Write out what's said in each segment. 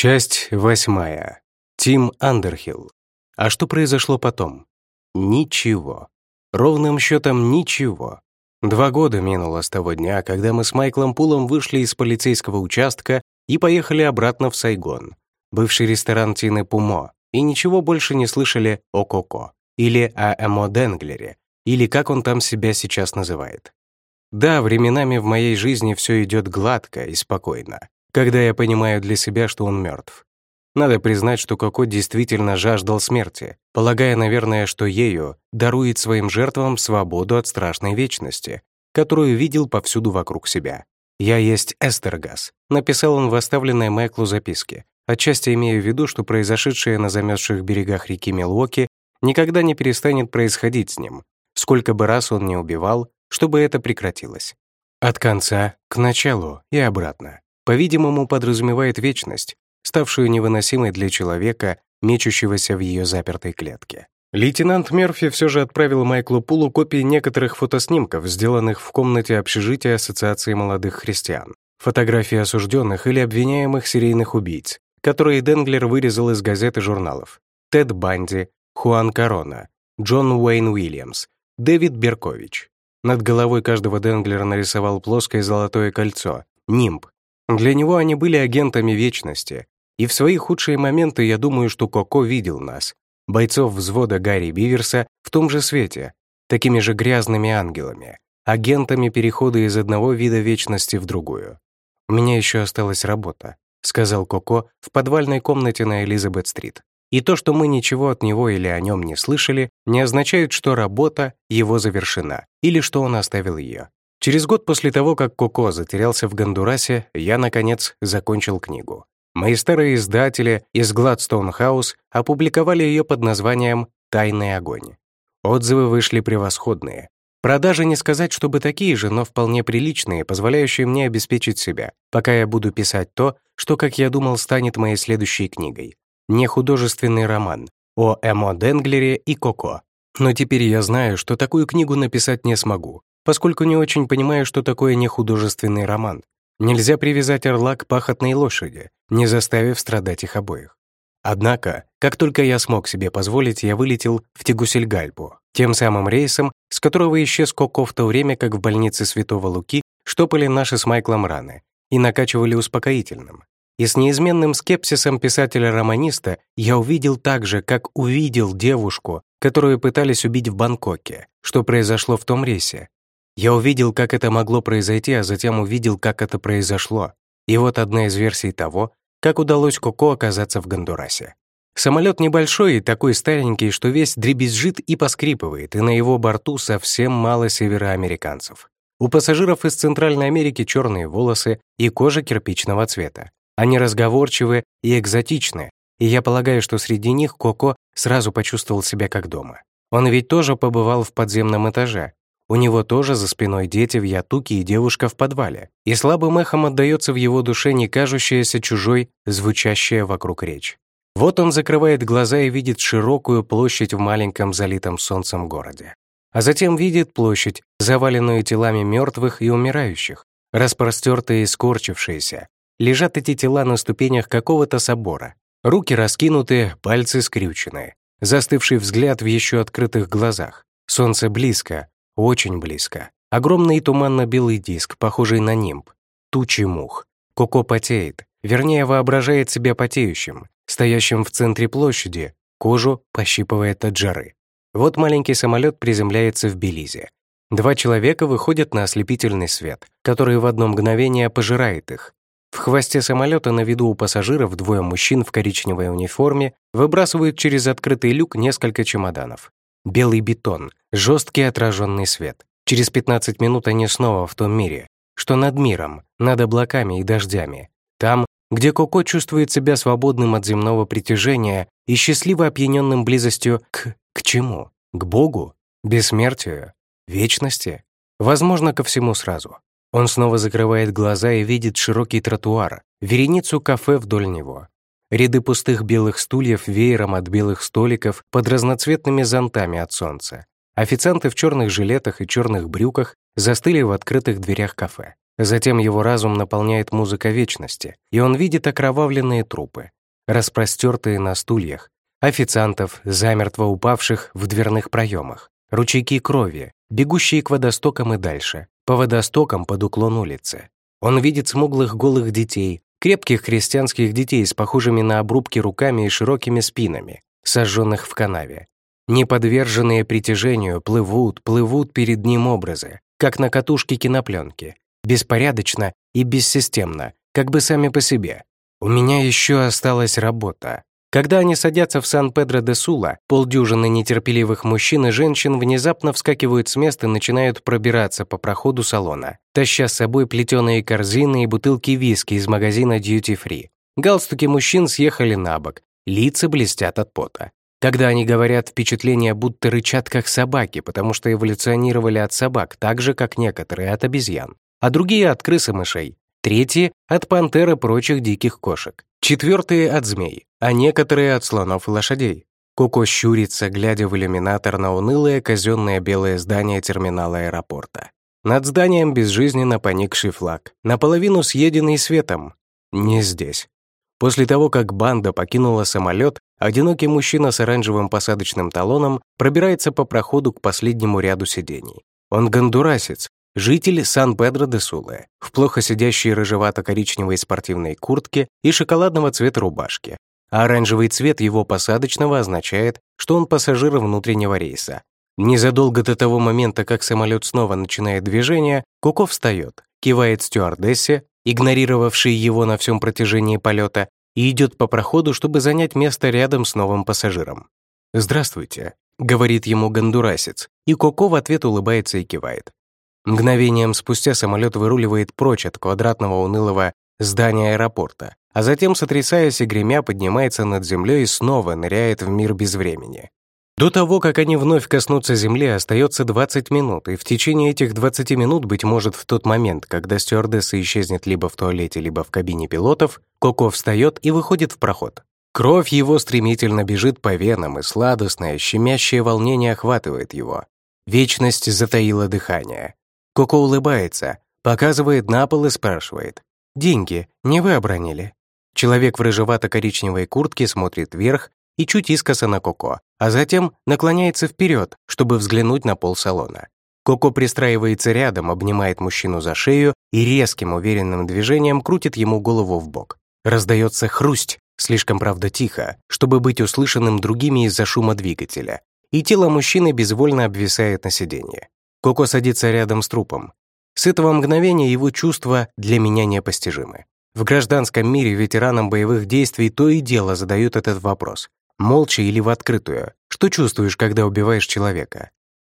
Часть восьмая. Тим Андерхилл. А что произошло потом? Ничего. Ровным счетом ничего. Два года минуло с того дня, когда мы с Майклом Пулом вышли из полицейского участка и поехали обратно в Сайгон, бывший ресторан Тины Пумо, и ничего больше не слышали о Коко или о Эмо Денглере, или как он там себя сейчас называет. Да, временами в моей жизни все идет гладко и спокойно, когда я понимаю для себя, что он мертв. Надо признать, что Коко действительно жаждал смерти, полагая, наверное, что ею дарует своим жертвам свободу от страшной вечности, которую видел повсюду вокруг себя. «Я есть Эстергас», — написал он в оставленной Майклу записке, отчасти имея в виду, что произошедшее на замерзших берегах реки Милуоки никогда не перестанет происходить с ним, сколько бы раз он не убивал, чтобы это прекратилось. От конца к началу и обратно по-видимому, подразумевает вечность, ставшую невыносимой для человека, мечущегося в ее запертой клетке. Лейтенант Мерфи все же отправил Майклу Пулу копии некоторых фотоснимков, сделанных в комнате общежития Ассоциации молодых христиан. Фотографии осужденных или обвиняемых серийных убийц, которые Денглер вырезал из газет и журналов. Тед Банди, Хуан Корона, Джон Уэйн Уильямс, Дэвид Беркович. Над головой каждого Денглера нарисовал плоское золотое кольцо, нимб, для него они были агентами вечности, и в свои худшие моменты я думаю, что Коко видел нас, бойцов взвода Гарри Биверса, в том же свете, такими же грязными ангелами, агентами перехода из одного вида вечности в другую. «У меня еще осталась работа», — сказал Коко в подвальной комнате на Элизабет-стрит. И то, что мы ничего от него или о нем не слышали, не означает, что работа его завершена или что он оставил ее. Через год после того, как Коко затерялся в Гондурасе, я, наконец, закончил книгу. Мои старые издатели из Гладстоун Хаус опубликовали ее под названием «Тайный огонь». Отзывы вышли превосходные. Продажи не сказать, чтобы такие же, но вполне приличные, позволяющие мне обеспечить себя, пока я буду писать то, что, как я думал, станет моей следующей книгой. Не художественный роман о Эмо Денглере и Коко. Но теперь я знаю, что такую книгу написать не смогу, поскольку не очень понимаю, что такое нехудожественный роман. Нельзя привязать орла к пахотной лошади, не заставив страдать их обоих. Однако, как только я смог себе позволить, я вылетел в Тегусельгальпу, тем самым рейсом, с которого исчез Коко в то время, как в больнице Святого Луки штопали наши с Майклом раны и накачивали успокоительным. И с неизменным скепсисом писателя-романиста я увидел так же, как увидел девушку, которую пытались убить в Бангкоке, что произошло в том рейсе, я увидел, как это могло произойти, а затем увидел, как это произошло. И вот одна из версий того, как удалось Коко оказаться в Гондурасе. Самолет небольшой и такой старенький, что весь дребезжит и поскрипывает, и на его борту совсем мало североамериканцев. У пассажиров из Центральной Америки черные волосы и кожа кирпичного цвета. Они разговорчивы и экзотичны, и я полагаю, что среди них Коко сразу почувствовал себя как дома. Он ведь тоже побывал в подземном этаже, у него тоже за спиной дети в ятуке и девушка в подвале, и слабым эхом отдается в его душе не кажущаяся чужой, звучащая вокруг речь. Вот он закрывает глаза и видит широкую площадь в маленьком залитом солнцем городе. А затем видит площадь, заваленную телами мертвых и умирающих, распростертые и скорчившиеся. Лежат эти тела на ступенях какого-то собора. Руки раскинуты, пальцы скрючены. Застывший взгляд в еще открытых глазах. Солнце близко, очень близко. Огромный туманно-белый диск, похожий на нимб. Тучи мух. Коко потеет, вернее, воображает себя потеющим, стоящим в центре площади, кожу пощипывает от жары. Вот маленький самолет приземляется в Белизе. Два человека выходят на ослепительный свет, который в одно мгновение пожирает их. В хвосте самолета на виду у пассажиров двое мужчин в коричневой униформе выбрасывают через открытый люк несколько чемоданов белый бетон, жесткий отраженный свет. Через 15 минут они снова в том мире, что над миром, над облаками и дождями. Там, где Коко чувствует себя свободным от земного притяжения и счастливо опьяненным близостью к... к чему? К Богу? Бессмертию? Вечности? Возможно, ко всему сразу. Он снова закрывает глаза и видит широкий тротуар, вереницу кафе вдоль него. Ряды пустых белых стульев веером от белых столиков под разноцветными зонтами от солнца. Официанты в черных жилетах и черных брюках застыли в открытых дверях кафе. Затем его разум наполняет музыка вечности, и он видит окровавленные трупы, распростертые на стульях, официантов, замертво упавших в дверных проемах, ручейки крови, бегущие к водостокам и дальше, по водостокам под уклон улицы. Он видит смуглых голых детей, крепких христианских детей с похожими на обрубки руками и широкими спинами, сожженных в канаве. Неподверженные притяжению плывут, плывут перед ним образы, как на катушке кинопленки, беспорядочно и бессистемно, как бы сами по себе. У меня еще осталась работа. Когда они садятся в Сан-Педро-де-Сула, полдюжины нетерпеливых мужчин и женщин внезапно вскакивают с места и начинают пробираться по проходу салона, таща с собой плетеные корзины и бутылки виски из магазина Duty Free. Галстуки мужчин съехали на бок, лица блестят от пота. Когда они говорят, впечатление будто рычат как собаки, потому что эволюционировали от собак, так же, как некоторые от обезьян, а другие от крыс и мышей, третьи — от пантер и прочих диких кошек, четвертые — от змей, а некоторые от слонов и лошадей. Коко щурится, глядя в иллюминатор на унылое казенное белое здание терминала аэропорта. Над зданием безжизненно поникший флаг, наполовину съеденный светом. Не здесь. После того, как банда покинула самолет, одинокий мужчина с оранжевым посадочным талоном пробирается по проходу к последнему ряду сидений. Он гондурасец, житель Сан-Педро-де-Суле, в плохо сидящей рыжевато-коричневой спортивной куртке и шоколадного цвета рубашке, а оранжевый цвет его посадочного означает, что он пассажир внутреннего рейса. Незадолго до того момента, как самолет снова начинает движение, Коко встает, кивает стюардессе, игнорировавшей его на всем протяжении полета, и идет по проходу, чтобы занять место рядом с новым пассажиром. «Здравствуйте», — говорит ему гондурасец, и Коко в ответ улыбается и кивает. Мгновением спустя самолет выруливает прочь от квадратного унылого здания аэропорта, а затем, сотрясаясь и гремя, поднимается над землей и снова ныряет в мир без времени. До того, как они вновь коснутся земли, остается 20 минут, и в течение этих 20 минут, быть может, в тот момент, когда стюардесса исчезнет либо в туалете, либо в кабине пилотов, Коко встает и выходит в проход. Кровь его стремительно бежит по венам, и сладостное, щемящее волнение охватывает его. Вечность затаила дыхание. Коко улыбается, показывает на пол и спрашивает. «Деньги не вы обронили?» Человек в рыжевато-коричневой куртке смотрит вверх и чуть искоса на Коко, а затем наклоняется вперед, чтобы взглянуть на пол салона. Коко пристраивается рядом, обнимает мужчину за шею и резким уверенным движением крутит ему голову в бок. Раздается хрусть, слишком правда тихо, чтобы быть услышанным другими из-за шума двигателя, и тело мужчины безвольно обвисает на сиденье. Коко садится рядом с трупом. С этого мгновения его чувства для меня непостижимы. В гражданском мире ветеранам боевых действий то и дело задают этот вопрос. Молча или в открытую. Что чувствуешь, когда убиваешь человека?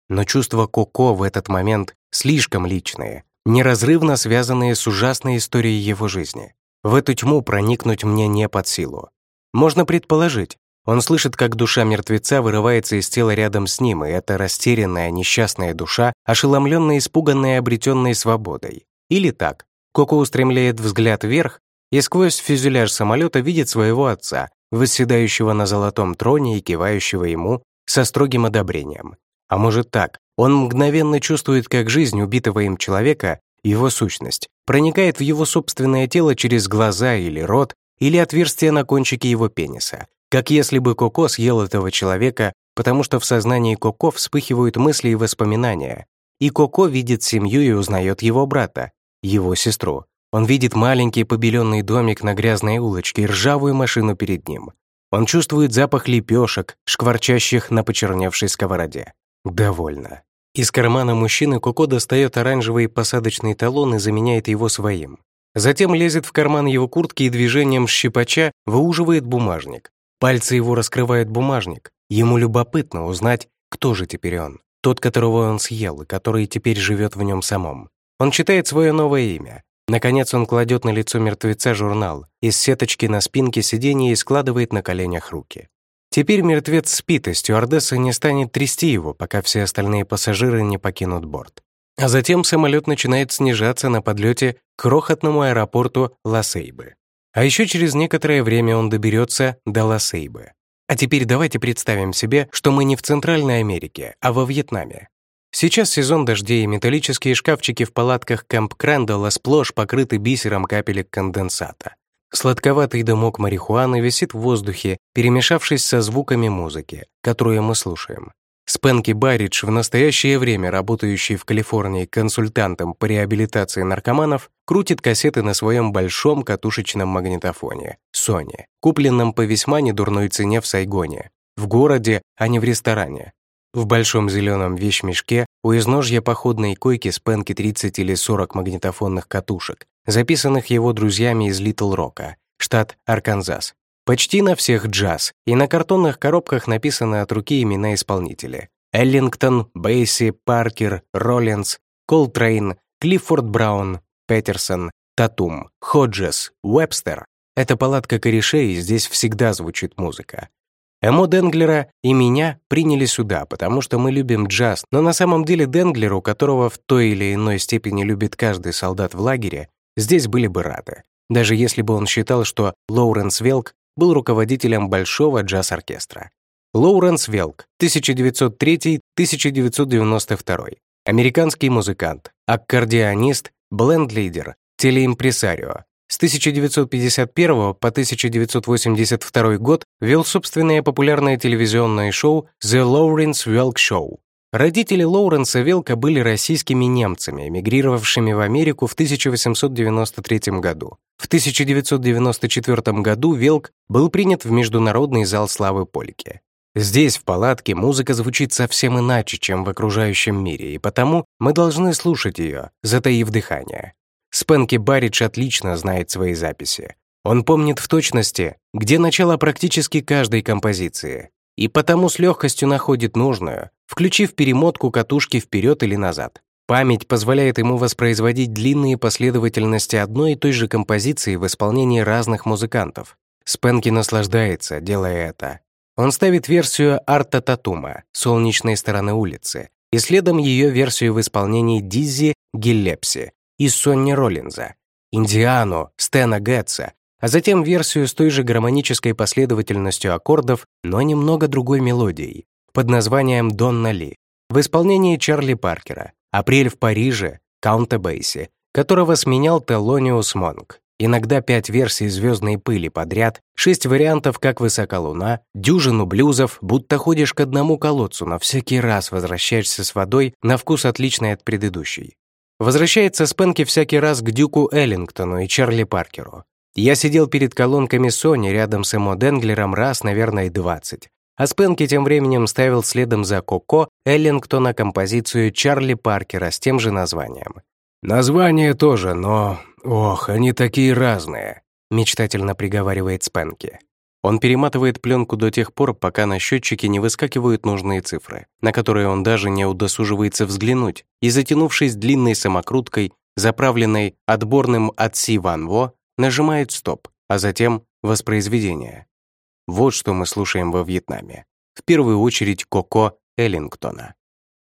Но чувства Коко в этот момент слишком личные, неразрывно связанные с ужасной историей его жизни. В эту тьму проникнуть мне не под силу. Можно предположить, он слышит, как душа мертвеца вырывается из тела рядом с ним, и это растерянная, несчастная душа, ошеломленная, испуганная, обретенной свободой. Или так. Коко устремляет взгляд вверх и сквозь фюзеляж самолета видит своего отца, восседающего на золотом троне и кивающего ему со строгим одобрением. А может так, он мгновенно чувствует, как жизнь убитого им человека, его сущность, проникает в его собственное тело через глаза или рот, или отверстие на кончике его пениса, как если бы Коко съел этого человека, потому что в сознании Коко вспыхивают мысли и воспоминания. И Коко видит семью и узнает его брата, его сестру. Он видит маленький побеленный домик на грязной улочке и ржавую машину перед ним. Он чувствует запах лепешек, шкварчащих на почерневшей сковороде. Довольно. Из кармана мужчины Коко достает оранжевый посадочный талон и заменяет его своим. Затем лезет в карман его куртки и движением щипача выуживает бумажник. Пальцы его раскрывают бумажник. Ему любопытно узнать, кто же теперь он. Тот, которого он съел, и который теперь живет в нем самом. Он читает свое новое имя. Наконец он кладет на лицо мертвеца журнал, из сеточки на спинке сиденья и складывает на коленях руки. Теперь мертвец спит, и стюардесса не станет трясти его, пока все остальные пассажиры не покинут борт. А затем самолет начинает снижаться на подлете к крохотному аэропорту Ласейбы. А еще через некоторое время он доберется до Ласейбы. А теперь давайте представим себе, что мы не в Центральной Америке, а во Вьетнаме. Сейчас сезон дождей, и металлические шкафчики в палатках Кэмп Крэндалла сплошь покрыты бисером капелек конденсата. Сладковатый дымок марихуаны висит в воздухе, перемешавшись со звуками музыки, которую мы слушаем. Спенки Барридж, в настоящее время работающий в Калифорнии консультантом по реабилитации наркоманов, крутит кассеты на своем большом катушечном магнитофоне Sony, купленном по весьма недурной цене в Сайгоне, в городе, а не в ресторане. В большом зеленом вещмешке у изножья походной койки Спенки 30 или 40 магнитофонных катушек, записанных его друзьями из Литл Рока, штат Арканзас, Почти на всех джаз, и на картонных коробках написаны от руки имена исполнителей. Эллингтон, Бейси, Паркер, Роллинс, Колтрейн, Клиффорд Браун, Петерсон, Татум, Ходжес, Уэбстер. Это палатка корешей, и здесь всегда звучит музыка. Эмо Денглера и меня приняли сюда, потому что мы любим джаз, но на самом деле Денглеру, которого в той или иной степени любит каждый солдат в лагере, здесь были бы рады. Даже если бы он считал, что Лоуренс Велк был руководителем большого джаз-оркестра. Лоуренс Велк, 1903-1992, американский музыкант, аккордеонист, бленд-лидер, телеимпресарио. С 1951 по 1982 год вел собственное популярное телевизионное шоу «The Lawrence Welk Show», Родители Лоуренса Велка были российскими немцами, эмигрировавшими в Америку в 1893 году. В 1994 году Велк был принят в Международный зал славы Польки. Здесь, в палатке, музыка звучит совсем иначе, чем в окружающем мире, и потому мы должны слушать ее, затаив дыхание. Спенки Барридж отлично знает свои записи. Он помнит в точности, где начало практически каждой композиции, и потому с легкостью находит нужную, включив перемотку катушки вперед или назад. Память позволяет ему воспроизводить длинные последовательности одной и той же композиции в исполнении разных музыкантов. Спенки наслаждается, делая это. Он ставит версию Арта Татума «Солнечной стороны улицы» и следом ее версию в исполнении Диззи Гиллепси и Сонни Роллинза, Индиану, Стена Гетца, а затем версию с той же гармонической последовательностью аккордов, но немного другой мелодией, под названием «Донна Ли», в исполнении Чарли Паркера, «Апрель в Париже», Каунта Бейси, которого сменял Телониус Монк. Иногда пять версий «Звездной пыли» подряд, шесть вариантов «Как высока луна», дюжину блюзов, будто ходишь к одному колодцу, но всякий раз возвращаешься с водой на вкус отличный от предыдущей. Возвращается Спенки всякий раз к Дюку Эллингтону и Чарли Паркеру. Я сидел перед колонками Sony рядом с Эмо Денглером раз, наверное, 20. А Спенки тем временем ставил следом за Коко Эллингтона композицию Чарли Паркера с тем же названием. «Название тоже, но... Ох, они такие разные», мечтательно приговаривает Спенки. Он перематывает пленку до тех пор, пока на счетчике не выскакивают нужные цифры, на которые он даже не удосуживается взглянуть, и, затянувшись длинной самокруткой, заправленной отборным от Си Ван Во, нажимает «Стоп», а затем «Воспроизведение». Вот что мы слушаем во Вьетнаме. В первую очередь Коко Эллингтона.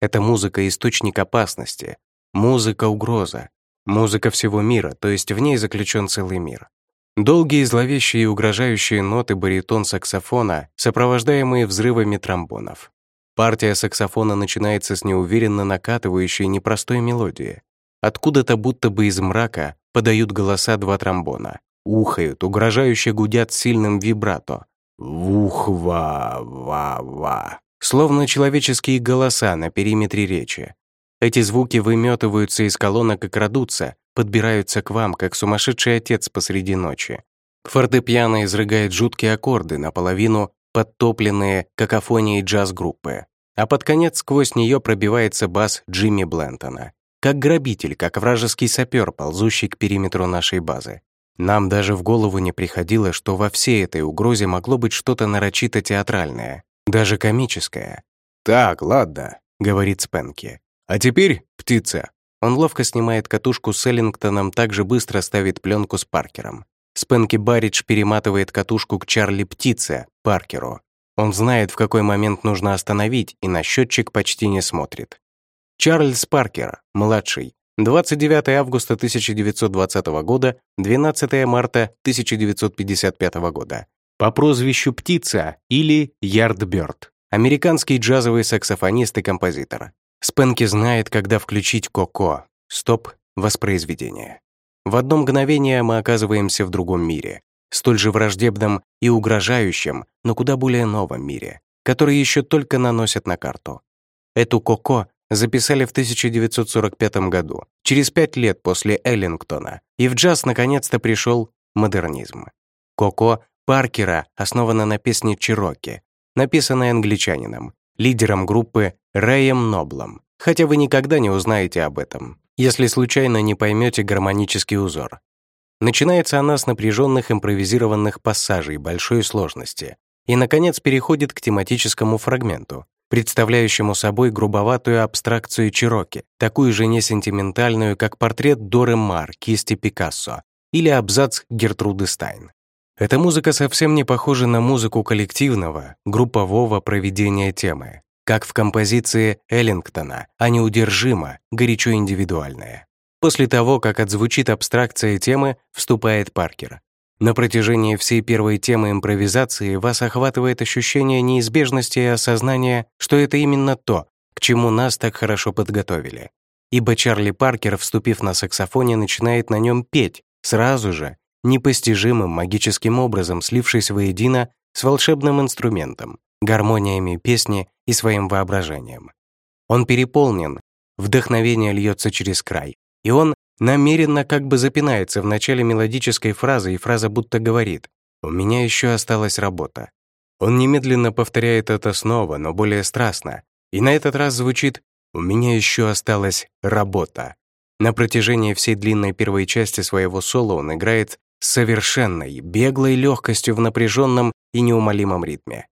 Это музыка источник опасности, музыка угроза, музыка всего мира, то есть в ней заключен целый мир. Долгие зловещие и угрожающие ноты баритон саксофона, сопровождаемые взрывами тромбонов. Партия саксофона начинается с неуверенно накатывающей непростой мелодии. Откуда-то будто бы из мрака подают голоса два тромбона. Ухают, угрожающе гудят сильным вибрато. Вух-ва-ва-ва. Словно человеческие голоса на периметре речи. Эти звуки выметываются из колонок и крадутся, подбираются к вам, как сумасшедший отец посреди ночи. Фортепиано изрыгает жуткие аккорды, наполовину подтопленные какофонией джаз-группы. А под конец сквозь нее пробивается бас Джимми Блентона как грабитель, как вражеский сапер, ползущий к периметру нашей базы. Нам даже в голову не приходило, что во всей этой угрозе могло быть что-то нарочито театральное, даже комическое. «Так, ладно», — говорит Спенки. «А теперь, птица». Он ловко снимает катушку с Эллингтоном, так же быстро ставит пленку с Паркером. Спенки Барридж перематывает катушку к Чарли Птице, Паркеру. Он знает, в какой момент нужно остановить, и на счетчик почти не смотрит. Чарльз Паркер, младший, 29 августа 1920 года, 12 марта 1955 года. По прозвищу «Птица» или «Ярдбёрд». Американский джазовый саксофонист и композитор. Спенки знает, когда включить Коко. Стоп, воспроизведение. В одно мгновение мы оказываемся в другом мире, столь же враждебном и угрожающем, но куда более новом мире, который еще только наносят на карту. Эту Коко записали в 1945 году, через пять лет после Эллингтона, и в джаз наконец-то пришел модернизм. Коко Паркера основана на песне «Чироки», написанной англичанином, лидером группы Рэем Ноблом, хотя вы никогда не узнаете об этом, если случайно не поймете гармонический узор. Начинается она с напряженных импровизированных пассажей большой сложности и, наконец, переходит к тематическому фрагменту, представляющему собой грубоватую абстракцию Чироки, такую же несентиментальную, как портрет Доры Мар кисти Пикассо или абзац Гертруды Стайн. Эта музыка совсем не похожа на музыку коллективного, группового проведения темы, как в композиции Эллингтона, а неудержимо, горячо индивидуальная. После того, как отзвучит абстракция темы, вступает Паркер. На протяжении всей первой темы импровизации вас охватывает ощущение неизбежности и осознания, что это именно то, к чему нас так хорошо подготовили. Ибо Чарли Паркер, вступив на саксофоне, начинает на нем петь, сразу же, непостижимым магическим образом слившись воедино с волшебным инструментом, гармониями песни и своим воображением. Он переполнен, вдохновение льется через край, и он намеренно как бы запинается в начале мелодической фразы, и фраза будто говорит «У меня еще осталась работа». Он немедленно повторяет это снова, но более страстно, и на этот раз звучит «У меня еще осталась работа». На протяжении всей длинной первой части своего соло он играет с совершенной, беглой легкостью в напряженном и неумолимом ритме.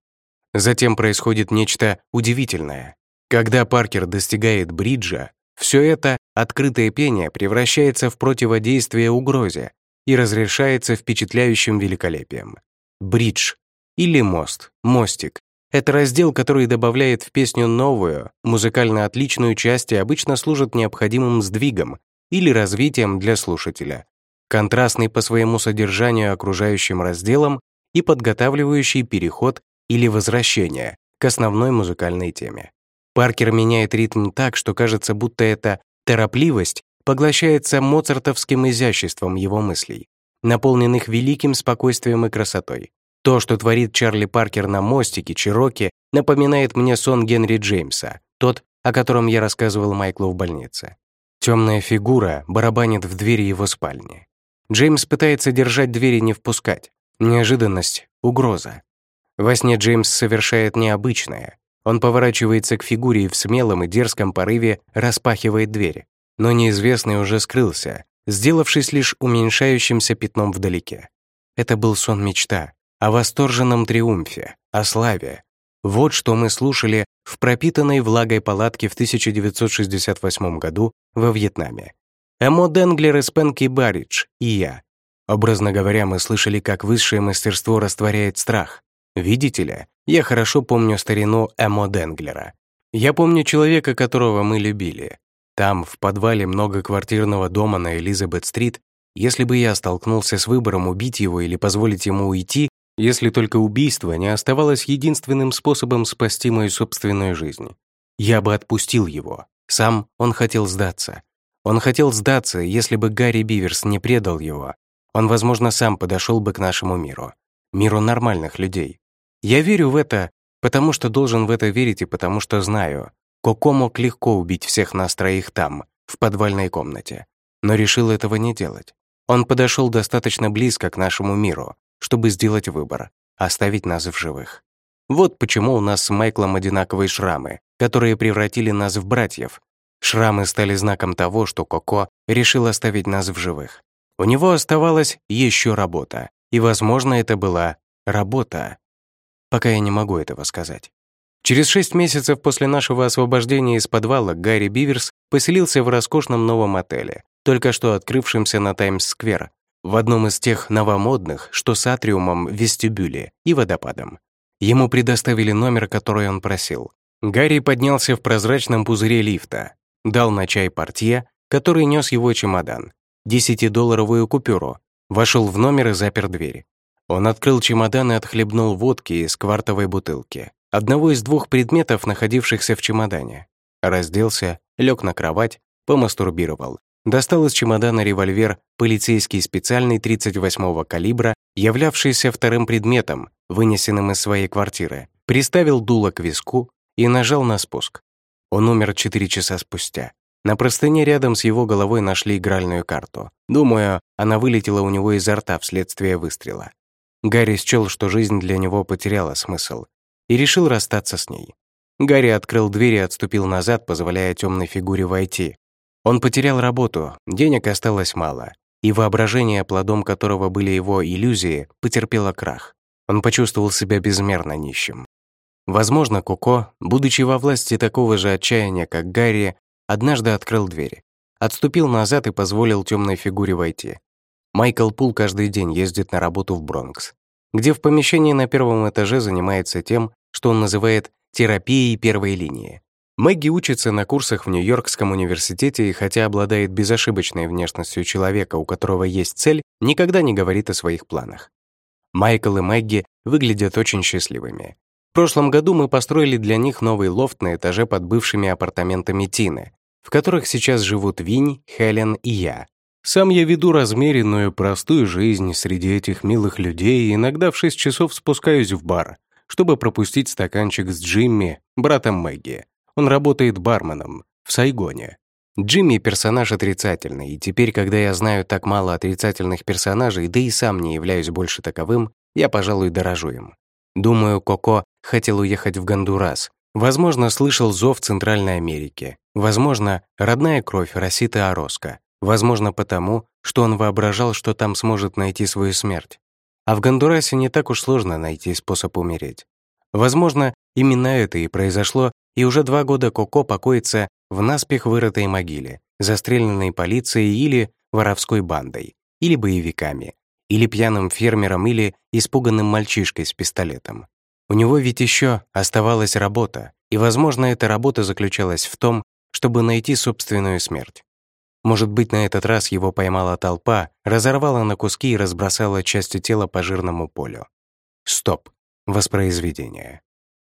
Затем происходит нечто удивительное. Когда Паркер достигает бриджа, все это открытое пение превращается в противодействие угрозе и разрешается впечатляющим великолепием. Бридж или мост, мостик — это раздел, который добавляет в песню новую, музыкально отличную часть и обычно служит необходимым сдвигом или развитием для слушателя, контрастный по своему содержанию окружающим разделам и подготавливающий переход или возвращение к основной музыкальной теме. Паркер меняет ритм так, что кажется, будто эта торопливость поглощается моцартовским изяществом его мыслей, наполненных великим спокойствием и красотой. То, что творит Чарли Паркер на мостике Чироки, напоминает мне сон Генри Джеймса, тот, о котором я рассказывал Майклу в больнице. Темная фигура барабанит в двери его спальни. Джеймс пытается держать двери не впускать. Неожиданность, угроза. Во сне Джеймс совершает необычное. Он поворачивается к фигуре и в смелом и дерзком порыве распахивает дверь. Но неизвестный уже скрылся, сделавшись лишь уменьшающимся пятном вдалеке. Это был сон-мечта о восторженном триумфе, о славе. Вот что мы слушали в пропитанной влагой палатке в 1968 году во Вьетнаме. Эмо Денглер из Пенки Барридж и я. Образно говоря, мы слышали, как высшее мастерство растворяет страх. Видите ли, я хорошо помню старину Эмо Денглера. Я помню человека, которого мы любили. Там, в подвале многоквартирного дома на Элизабет-стрит, если бы я столкнулся с выбором убить его или позволить ему уйти, если только убийство не оставалось единственным способом спасти мою собственную жизнь, я бы отпустил его. Сам он хотел сдаться. Он хотел сдаться, если бы Гарри Биверс не предал его, он, возможно, сам подошел бы к нашему миру. Миру нормальных людей. Я верю в это, потому что должен в это верить и потому что знаю. Коко мог легко убить всех нас троих там, в подвальной комнате. Но решил этого не делать. Он подошел достаточно близко к нашему миру, чтобы сделать выбор, оставить нас в живых. Вот почему у нас с Майклом одинаковые шрамы, которые превратили нас в братьев, Шрамы стали знаком того, что Коко решил оставить нас в живых. У него оставалась еще работа, и, возможно, это была работа. Пока я не могу этого сказать. Через шесть месяцев после нашего освобождения из подвала Гарри Биверс поселился в роскошном новом отеле, только что открывшемся на Таймс-сквер, в одном из тех новомодных, что с атриумом вестибюле и водопадом. Ему предоставили номер, который он просил. Гарри поднялся в прозрачном пузыре лифта, дал на чай портье, который нес его чемодан, десятидолларовую купюру, вошел в номер и запер дверь. Он открыл чемодан и отхлебнул водки из квартовой бутылки, одного из двух предметов, находившихся в чемодане. разделся, лег на кровать, помастурбировал. Достал из чемодана револьвер полицейский специальный 38-го калибра, являвшийся вторым предметом, вынесенным из своей квартиры, приставил дуло к виску и нажал на спуск. Он умер 4 часа спустя. На простыне рядом с его головой нашли игральную карту. Думаю, она вылетела у него изо рта вследствие выстрела. Гарри счел, что жизнь для него потеряла смысл, и решил расстаться с ней. Гарри открыл дверь и отступил назад, позволяя темной фигуре войти. Он потерял работу, денег осталось мало, и воображение, плодом которого были его иллюзии, потерпело крах. Он почувствовал себя безмерно нищим. Возможно, Коко, будучи во власти такого же отчаяния, как Гарри, однажды открыл дверь, отступил назад и позволил темной фигуре войти. Майкл Пул каждый день ездит на работу в Бронкс, где в помещении на первом этаже занимается тем, что он называет терапией первой линии. Мэгги учится на курсах в Нью-Йоркском университете и хотя обладает безошибочной внешностью человека, у которого есть цель, никогда не говорит о своих планах. Майкл и Мэгги выглядят очень счастливыми. В прошлом году мы построили для них новый лофт на этаже под бывшими апартаментами Тины, в которых сейчас живут Винь, Хелен и я. Сам я веду размеренную, простую жизнь среди этих милых людей и иногда в 6 часов спускаюсь в бар, чтобы пропустить стаканчик с Джимми, братом Мэгги. Он работает барменом в Сайгоне. Джимми — персонаж отрицательный, и теперь, когда я знаю так мало отрицательных персонажей, да и сам не являюсь больше таковым, я, пожалуй, дорожу им. Думаю, Коко хотел уехать в Гондурас. Возможно, слышал зов Центральной Америки. Возможно, родная кровь Росита Ороско. Возможно, потому, что он воображал, что там сможет найти свою смерть. А в Гондурасе не так уж сложно найти способ умереть. Возможно, именно это и произошло, и уже два года Коко покоится в наспех вырытой могиле, застреленной полицией или воровской бандой, или боевиками, или пьяным фермером, или испуганным мальчишкой с пистолетом. У него ведь еще оставалась работа, и, возможно, эта работа заключалась в том, чтобы найти собственную смерть. Может быть, на этот раз его поймала толпа, разорвала на куски и разбросала части тела по жирному полю. Стоп. Воспроизведение.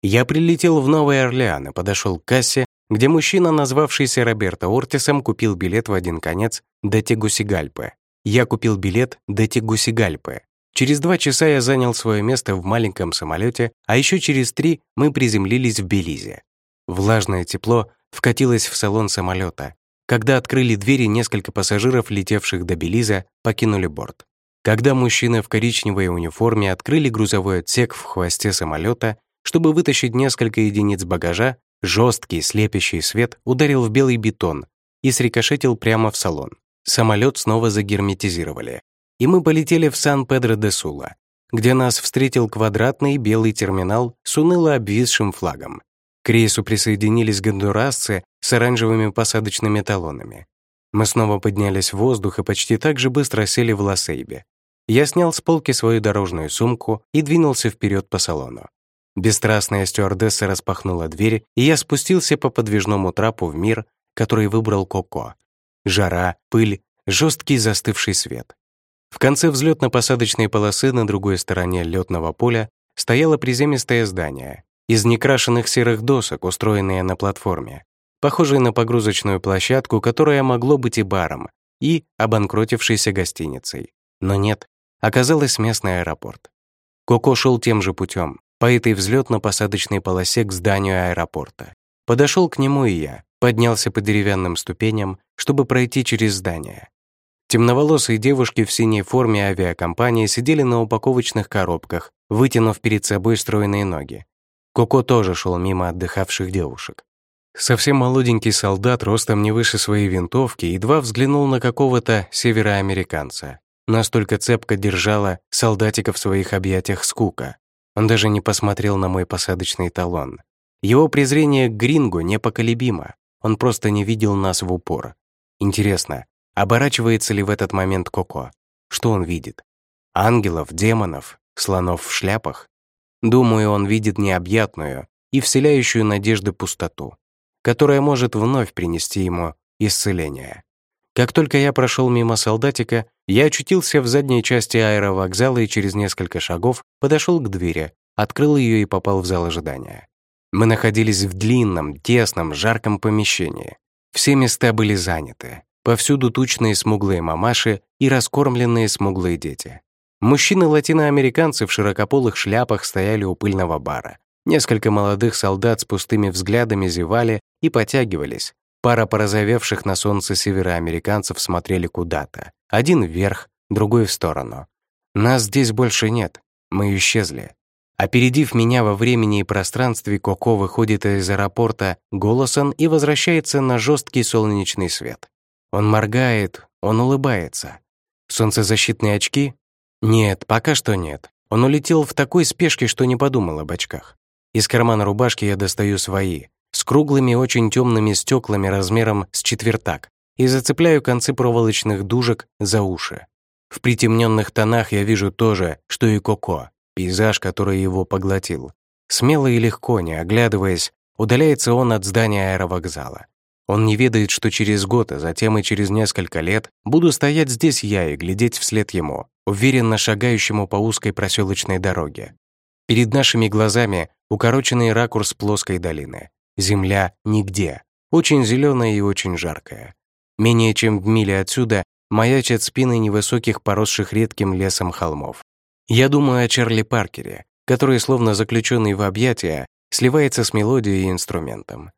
Я прилетел в Новый Орлеан и подошел к кассе, где мужчина, назвавшийся Роберто Ортисом, купил билет в один конец до Тегусигальпы. Я купил билет до Тегусигальпы. Через два часа я занял свое место в маленьком самолете, а еще через три мы приземлились в Белизе. Влажное тепло вкатилось в салон самолета, когда открыли двери, несколько пассажиров, летевших до Белиза, покинули борт. Когда мужчины в коричневой униформе открыли грузовой отсек в хвосте самолета, чтобы вытащить несколько единиц багажа, жесткий слепящий свет ударил в белый бетон и срикошетил прямо в салон. Самолет снова загерметизировали. И мы полетели в Сан-Педро-де-Сула, где нас встретил квадратный белый терминал с уныло обвисшим флагом. К рейсу присоединились гондурасцы с оранжевыми посадочными талонами. Мы снова поднялись в воздух и почти так же быстро сели в Лосейбе. Я снял с полки свою дорожную сумку и двинулся вперед по салону. Бесстрастная стюардесса распахнула дверь, и я спустился по подвижному трапу в мир, который выбрал Коко. Жара, пыль, жесткий застывший свет. В конце взлетно-посадочной полосы на другой стороне летного поля стояло приземистое здание, из некрашенных серых досок, устроенные на платформе, похожей на погрузочную площадку, которая могло быть и баром, и обанкротившейся гостиницей. Но нет, оказалось местный аэропорт. Коко шел тем же путем, по этой взлетно-посадочной полосе к зданию аэропорта. Подошел к нему и я, поднялся по деревянным ступеням, чтобы пройти через здание. Темноволосые девушки в синей форме авиакомпании сидели на упаковочных коробках, вытянув перед собой стройные ноги. Коко тоже шел мимо отдыхавших девушек. Совсем молоденький солдат, ростом не выше своей винтовки, едва взглянул на какого-то североамериканца. Настолько цепко держала солдатика в своих объятиях скука. Он даже не посмотрел на мой посадочный талон. Его презрение к грингу непоколебимо. Он просто не видел нас в упор. Интересно, оборачивается ли в этот момент Коко? Что он видит? Ангелов, демонов, слонов в шляпах? Думаю, он видит необъятную и вселяющую надежды пустоту, которая может вновь принести ему исцеление. Как только я прошел мимо солдатика, я очутился в задней части аэровокзала и через несколько шагов подошел к двери, открыл ее и попал в зал ожидания. Мы находились в длинном, тесном, жарком помещении. Все места были заняты. Повсюду тучные смуглые мамаши и раскормленные смуглые дети. Мужчины-латиноамериканцы в широкополых шляпах стояли у пыльного бара. Несколько молодых солдат с пустыми взглядами зевали и потягивались. Пара порозовевших на солнце североамериканцев смотрели куда-то. Один вверх, другой в сторону. Нас здесь больше нет. Мы исчезли. Опередив меня во времени и пространстве, Коко выходит из аэропорта голосом и возвращается на жесткий солнечный свет. Он моргает, он улыбается. Солнцезащитные очки? Нет, пока что нет. Он улетел в такой спешке, что не подумал об очках. Из кармана рубашки я достаю свои, с круглыми очень темными стеклами размером с четвертак, и зацепляю концы проволочных дужек за уши. В притемненных тонах я вижу то же, что и Коко, пейзаж, который его поглотил. Смело и легко, не оглядываясь, удаляется он от здания аэровокзала. Он не ведает, что через год, а затем и через несколько лет буду стоять здесь я и глядеть вслед ему, уверенно шагающему по узкой проселочной дороге. Перед нашими глазами укороченный ракурс плоской долины. Земля нигде, очень зеленая и очень жаркая. Менее чем в миле отсюда маячат спины невысоких поросших редким лесом холмов. Я думаю о Чарли Паркере, который, словно заключенный в объятия, сливается с мелодией и инструментом.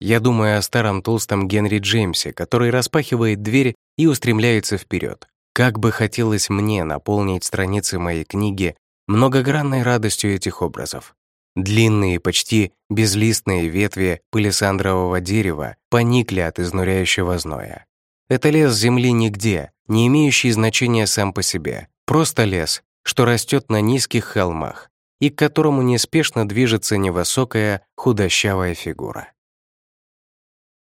Я думаю о старом толстом Генри Джеймсе, который распахивает дверь и устремляется вперед. Как бы хотелось мне наполнить страницы моей книги многогранной радостью этих образов. Длинные, почти безлистные ветви пылесандрового дерева поникли от изнуряющего зноя. Это лес земли нигде, не имеющий значения сам по себе. Просто лес, что растет на низких холмах и к которому неспешно движется невысокая худощавая фигура.